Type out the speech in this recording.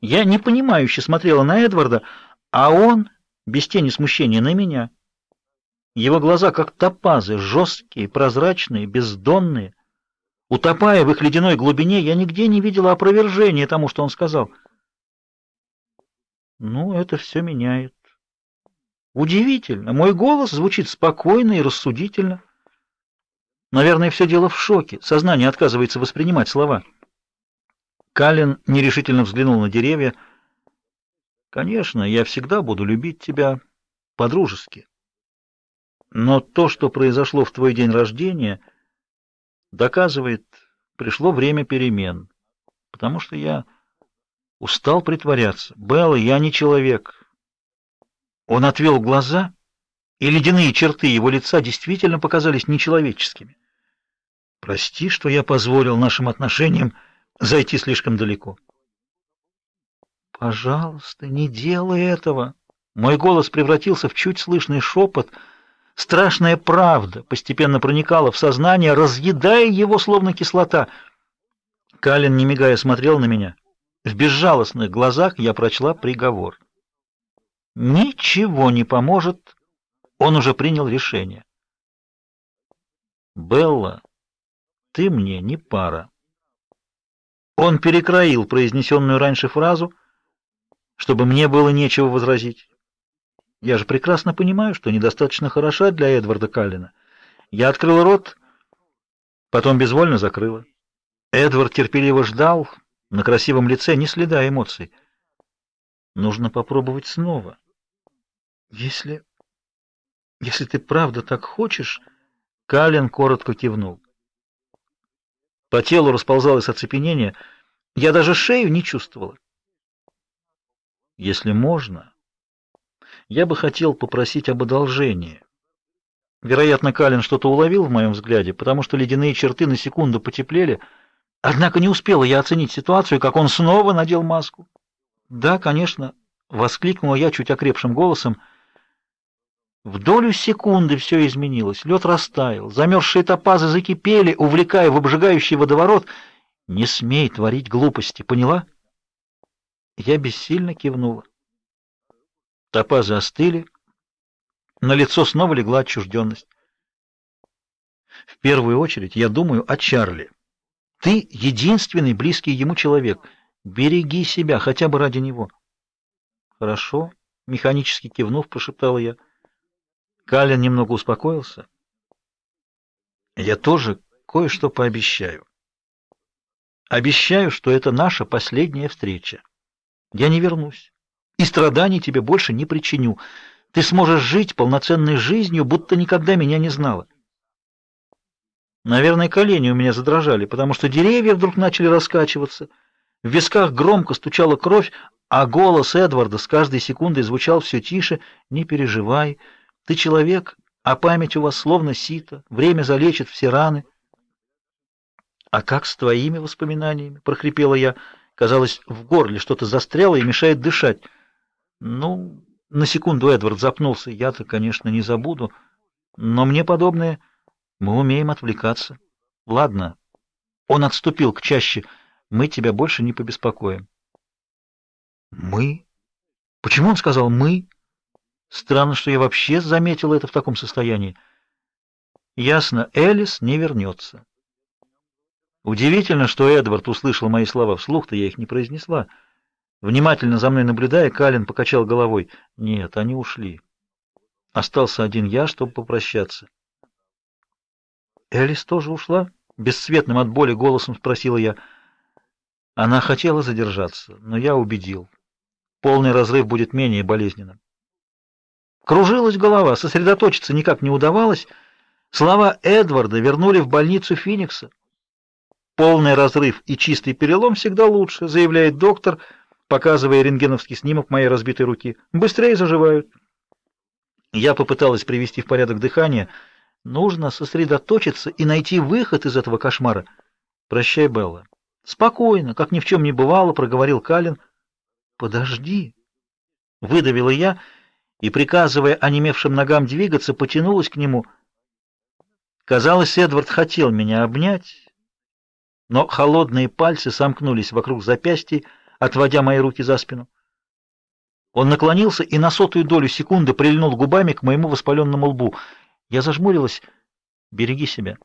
Я непонимающе смотрела на Эдварда, а он, без тени смущения, на меня. Его глаза, как топазы, жесткие, прозрачные, бездонные. Утопая в их ледяной глубине, я нигде не видела опровержения тому, что он сказал. Ну, это все меняет. Удивительно, мой голос звучит спокойно и рассудительно. Наверное, все дело в шоке. Сознание отказывается воспринимать слова. Калин нерешительно взглянул на деревья. Конечно, я всегда буду любить тебя по-дружески. Но то, что произошло в твой день рождения, доказывает, пришло время перемен. Потому что я устал притворяться. Белла, я не человек. Он отвел глаза, и ледяные черты его лица действительно показались нечеловеческими. Прости, что я позволил нашим отношениям зайти слишком далеко. Пожалуйста, не делай этого. Мой голос превратился в чуть слышный шепот. Страшная правда постепенно проникала в сознание, разъедая его словно кислота. Калин, не мигая, смотрел на меня. В безжалостных глазах я прочла приговор. Ничего не поможет. Он уже принял решение. Белла, ты мне не пара. Он перекроил произнесенную раньше фразу, чтобы мне было нечего возразить. Я же прекрасно понимаю, что недостаточно хороша для Эдварда Каллина. Я открыла рот, потом безвольно закрыла. Эдвард терпеливо ждал, на красивом лице ни следа эмоций. Нужно попробовать снова. Если если ты правда так хочешь, Каллен коротко кивнул. По телу расползалось оцепенение. Я даже шею не чувствовала. Если можно, я бы хотел попросить об одолжении. Вероятно, Калин что-то уловил в моем взгляде, потому что ледяные черты на секунду потеплели. Однако не успела я оценить ситуацию, как он снова надел маску. "Да, конечно", воскликнула я чуть окрепшим голосом. В долю секунды все изменилось. Лед растаял, замерзшие топазы закипели, увлекая в обжигающий водоворот. Не смей творить глупости, поняла? Я бессильно кивнула. Топазы остыли, на лицо снова легла отчужденность. В первую очередь я думаю о Чарли. Ты единственный близкий ему человек. Береги себя хотя бы ради него. Хорошо, механически кивнув, прошептала я. Калин немного успокоился. Я тоже кое-что пообещаю. Обещаю, что это наша последняя встреча. Я не вернусь. И страданий тебе больше не причиню. Ты сможешь жить полноценной жизнью, будто никогда меня не знала. Наверное, колени у меня задрожали, потому что деревья вдруг начали раскачиваться. В висках громко стучала кровь, а голос Эдварда с каждой секундой звучал все тише: "Не переживай, ты человек, а память у вас словно сито, время залечит все раны. А как с твоими воспоминаниями, прохрипела я. Казалось, в горле что-то застряло и мешает дышать. Ну, на секунду Эдвард запнулся. Я-то, конечно, не забуду, но мне подобное мы умеем отвлекаться. Ладно. Он отступил к чаще. Мы тебя больше не побеспокоим. Мы? Почему он сказал мы? Странно, что я вообще заметил это в таком состоянии. Ясно, Элис не вернется. Удивительно, что Эдвард услышал мои слова вслух-то я их не произнесла. Внимательно за мной наблюдая, Калин покачал головой. Нет, они ушли. Остался один я, чтобы попрощаться. Элис тоже ушла? Бесцветным от боли голосом спросила я. Она хотела задержаться, но я убедил. Полный разрыв будет менее болезненным. Кружилась голова, сосредоточиться никак не удавалось. Слова Эдварда вернули в больницу Феникса. Полный разрыв и чистый перелом всегда лучше, заявляет доктор, показывая рентгеновский снимок моей разбитой руки. Быстрее заживают. Я попыталась привести в порядок дыхание. Нужно сосредоточиться и найти выход из этого кошмара. Прощай, Белла. Спокойно, как ни в чем не бывало, проговорил Калин. Подожди, выдавила я и, приказывая онемевшим ногам двигаться, потянулась к нему. Казалось, Эдвард хотел меня обнять, но холодные пальцы сомкнулись вокруг запястья, отводя мои руки за спину. Он наклонился и на сотую долю секунды прильнул губами к моему воспаленному лбу. Я зажмурилась. «Береги себя».